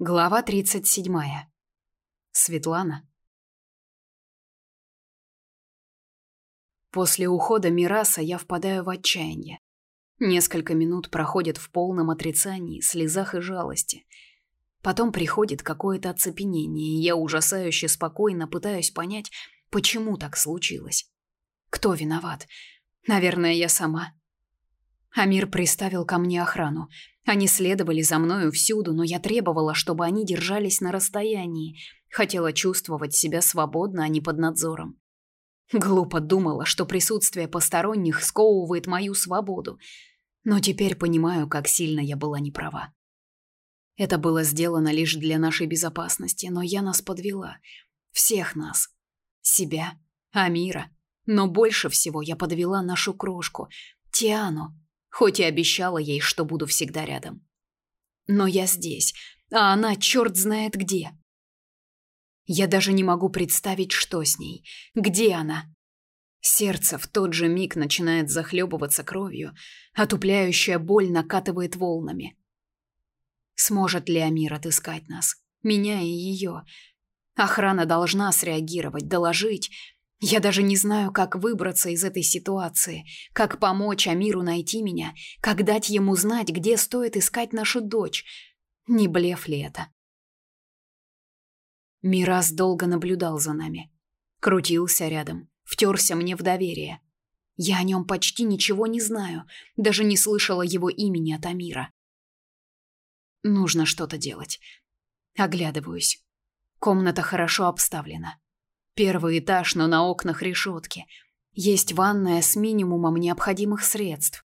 Глава 37. Светлана. После ухода Мираса я впадаю в отчаяние. Несколько минут проходят в полном отрицании, слезах и жалости. Потом приходит какое-то оцепенение, и я ужасающе спокойно пытаюсь понять, почему так случилось. Кто виноват? Наверное, я сама. Амир приставил ко мне охрану. Они следовали за мною всюду, но я требовала, чтобы они держались на расстоянии. Хотела чувствовать себя свободно, а не под надзором. Глупо думала, что присутствие посторонних сковывает мою свободу. Но теперь понимаю, как сильно я была неправа. Это было сделано лишь для нашей безопасности, но я нас подвела. Всех нас. Себя, Амира. Но больше всего я подвела нашу крошку, Тиану, хоть и обещала ей, что буду всегда рядом. Но я здесь, а она черт знает где. Я даже не могу представить, что с ней. Где она? Сердце в тот же миг начинает захлебываться кровью, отупляющая боль накатывает волнами. Сможет ли Амир отыскать нас? Меня и ее? Охрана должна среагировать, доложить, я даже не знаю, как выбраться из этой ситуации, как помочь Амиру найти меня, как дать ему знать, где стоит искать нашу дочь. Не блеф ли это? Мирас долго наблюдал за нами. Крутился рядом, втерся мне в доверие. Я о нем почти ничего не знаю, даже не слышала его имени от Амира. Нужно что-то делать. Оглядываюсь. Комната хорошо обставлена. Первый этаж, но на окнах решетки. Есть ванная с минимумом необходимых средств.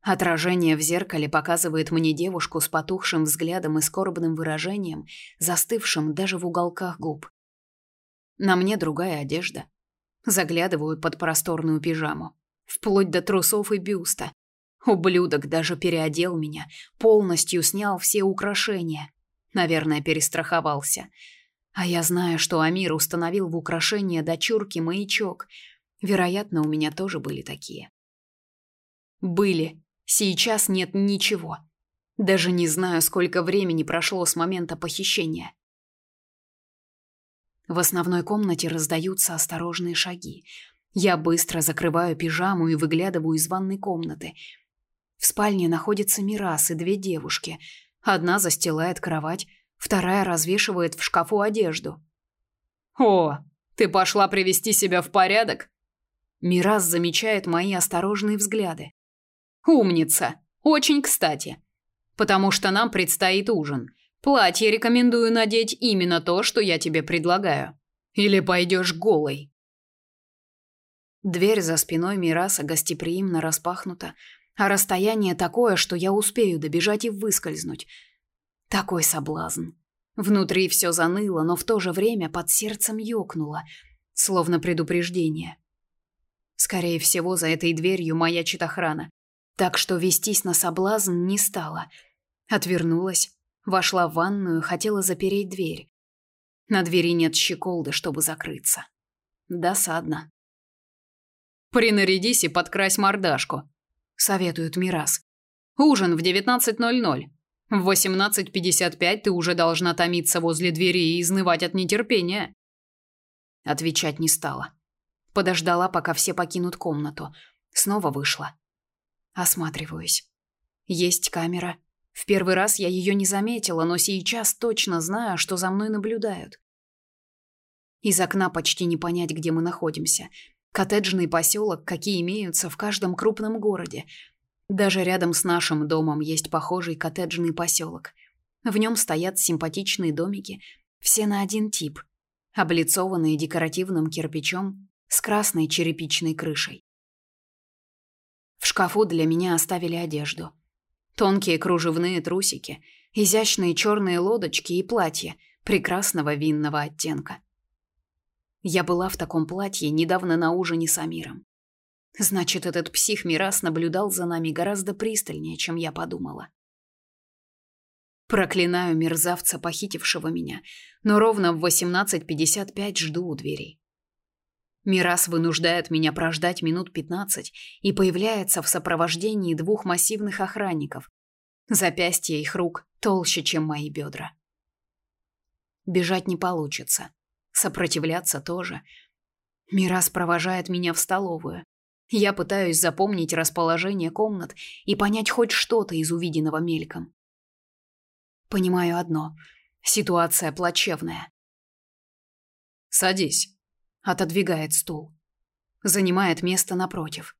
Отражение в зеркале показывает мне девушку с потухшим взглядом и скорбным выражением, застывшим даже в уголках губ. На мне другая одежда. Заглядываю под просторную пижаму, вплоть до трусов и бюста. Ублюдок даже переодел меня, полностью снял все украшения. Наверное, перестраховался. А я знаю, что Амир установил в украшение дочурки маячок. Вероятно, у меня тоже были такие. Были. Сейчас нет ничего. Даже не знаю, сколько времени прошло с момента похищения. В основной комнате раздаются осторожные шаги. Я быстро закрываю пижаму и выглядываю из ванной комнаты. В спальне находятся Мирас и две девушки. Одна застилает кровать, Вторая развешивает в шкафу одежду. «О, ты пошла привести себя в порядок?» Мирас замечает мои осторожные взгляды. «Умница! Очень кстати. Потому что нам предстоит ужин. Платье рекомендую надеть именно то, что я тебе предлагаю. Или пойдешь голой?» Дверь за спиной Мираса гостеприимно распахнута, а расстояние такое, что я успею добежать и выскользнуть – такой соблазн. Внутри все заныло, но в то же время под сердцем ёкнуло, словно предупреждение. Скорее всего, за этой дверью маячит охрана, так что вестись на соблазн не стала. Отвернулась, вошла в ванную, хотела запереть дверь. На двери нет щеколды, чтобы закрыться. Досадно. «Принарядись и подкрась мордашку», — советует Мирас. «Ужин в 19.00. В 18.55 ты уже должна томиться возле двери и изнывать от нетерпения. Отвечать не стала. Подождала, пока все покинут комнату. Снова вышла. Осматриваюсь. Есть камера. В первый раз я ее не заметила, но сейчас точно знаю, что за мной наблюдают. Из окна почти не понять, где мы находимся. Коттеджный поселок, какие имеются в каждом крупном городе – даже рядом с нашим домом есть похожий коттеджный поселок. В нем стоят симпатичные домики, все на один тип, облицованные декоративным кирпичом с красной черепичной крышей. В шкафу для меня оставили одежду. Тонкие кружевные трусики, изящные черные лодочки и платье прекрасного винного оттенка. Я была в таком платье недавно на ужине с Амиром. Значит, этот псих Мирас наблюдал за нами гораздо пристальнее, чем я подумала. Проклинаю мерзавца, похитившего меня, но ровно в 18.55 жду у дверей. Мирас вынуждает меня прождать минут 15 и появляется в сопровождении двух массивных охранников. Запястья их рук толще, чем мои бедра. Бежать не получится. Сопротивляться тоже. Мирас провожает меня в столовую. Я пытаюсь запомнить расположение комнат и понять хоть что-то из увиденного мельком. Понимаю одно. Ситуация плачевная. «Садись», — отодвигает стул. Занимает место напротив.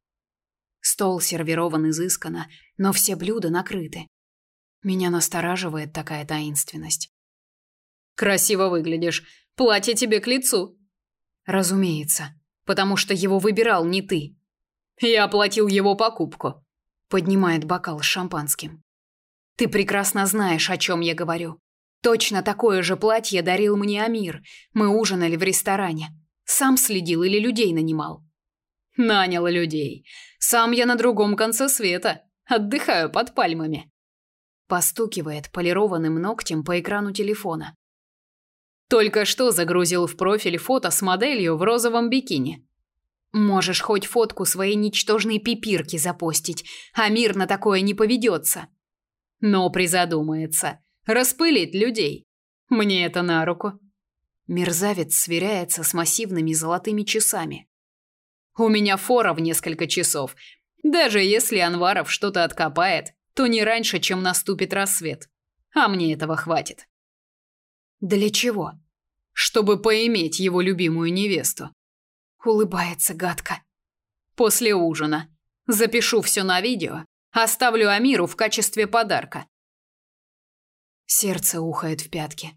Стол сервирован изысканно, но все блюда накрыты. Меня настораживает такая таинственность. «Красиво выглядишь. Платье тебе к лицу». «Разумеется, потому что его выбирал не ты». «Я оплатил его покупку», — поднимает бокал с шампанским. «Ты прекрасно знаешь, о чем я говорю. Точно такое же платье дарил мне Амир. Мы ужинали в ресторане. Сам следил или людей нанимал?» «Нанял людей. Сам я на другом конце света. Отдыхаю под пальмами». Постукивает полированным ногтем по экрану телефона. Только что загрузил в профиль фото с моделью в розовом бикини. Можешь хоть фотку своей ничтожной пипирки запостить, а мир на такое не поведется. Но призадумается. Распылить людей. Мне это на руку. Мерзавец сверяется с массивными золотыми часами. У меня фора в несколько часов. Даже если Анваров что-то откопает, то не раньше, чем наступит рассвет. А мне этого хватит. Для чего? Чтобы поиметь его любимую невесту. Улыбается гадко. После ужина. Запишу все на видео. Оставлю Амиру в качестве подарка. Сердце ухает в пятки.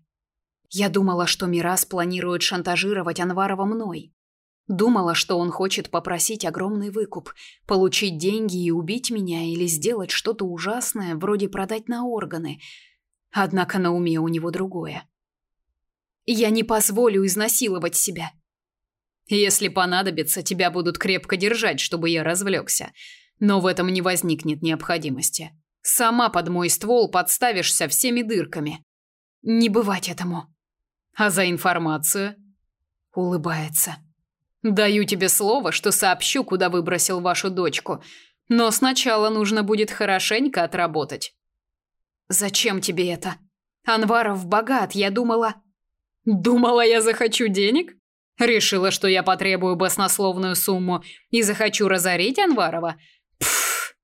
Я думала, что Мирас планирует шантажировать Анварова мной. Думала, что он хочет попросить огромный выкуп, получить деньги и убить меня или сделать что-то ужасное, вроде продать на органы. Однако на уме у него другое. Я не позволю изнасиловать себя. Если понадобится, тебя будут крепко держать, чтобы я развлекся. Но в этом не возникнет необходимости. Сама под мой ствол подставишься всеми дырками. Не бывать этому. А за информацию? Улыбается. Даю тебе слово, что сообщу, куда выбросил вашу дочку. Но сначала нужно будет хорошенько отработать. Зачем тебе это? Анваров богат, я думала... Думала, я захочу денег? Решила, что я потребую баснословную сумму и захочу разорить Анварова? Пф.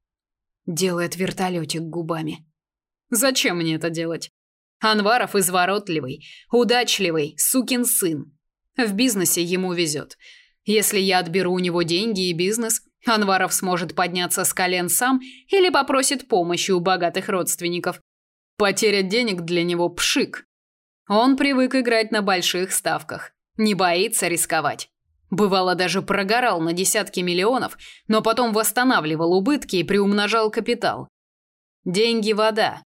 Делает вертолетик губами. Зачем мне это делать? Анваров изворотливый, удачливый, сукин сын. В бизнесе ему везет. Если я отберу у него деньги и бизнес, Анваров сможет подняться с колен сам или попросит помощи у богатых родственников. Потеря денег для него пшик. Он привык играть на больших ставках, не боится рисковать. Бывало даже прогорал на десятки миллионов, но потом восстанавливал убытки и приумножал капитал. Деньги вода.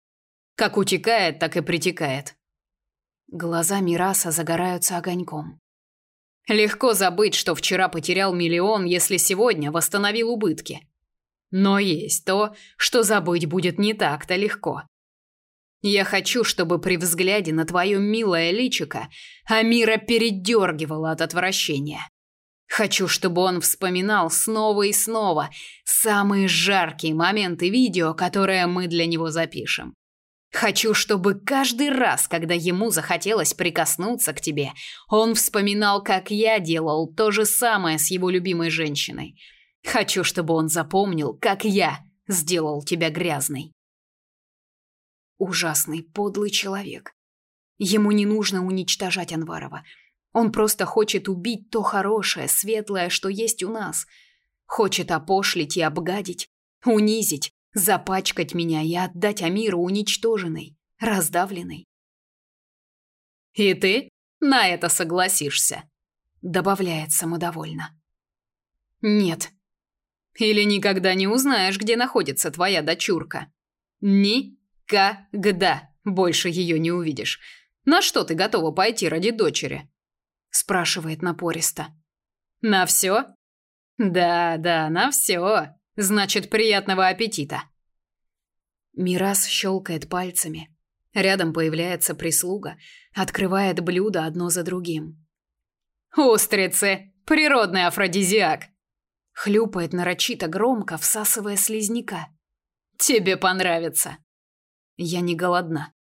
Как утекает, так и притекает. Глаза Мираса загораются огоньком. Легко забыть, что вчера потерял миллион, если сегодня восстановил убытки. Но есть то, что забыть будет не так-то легко. Я хочу, чтобы при взгляде на твое милое личико Амира передергивала от отвращения. Хочу, чтобы он вспоминал снова и снова самые жаркие моменты видео, которые мы для него запишем. Хочу, чтобы каждый раз, когда ему захотелось прикоснуться к тебе, он вспоминал, как я делал то же самое с его любимой женщиной. Хочу, чтобы он запомнил, как я сделал тебя грязной. Ужасный, подлый человек. Ему не нужно уничтожать Анварова. Он просто хочет убить то хорошее, светлое, что есть у нас. Хочет опошлить и обгадить, унизить, запачкать меня и отдать Амиру уничтоженной, раздавленной. «И ты на это согласишься?» добавляет самодовольно. «Нет. Или никогда не узнаешь, где находится твоя дочурка. Никогда больше ее не увидишь. На что ты готова пойти ради дочери?» спрашивает напористо. «На все?» «Да, да, на все. Значит, приятного аппетита. Мирас щелкает пальцами. Рядом появляется прислуга, открывает блюда одно за другим. Устрицы, природный афродизиак. Хлюпает нарочито громко, всасывая слизняка. Тебе понравится. Я не голодна.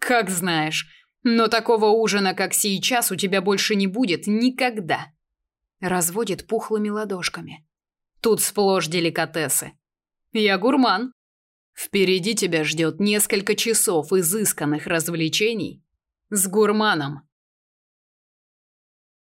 Как знаешь. Но такого ужина, как сейчас, у тебя больше не будет никогда. Разводит пухлыми ладошками. Тут сплошь деликатесы. Я гурман. Впереди тебя ждет несколько часов изысканных развлечений с гурманом.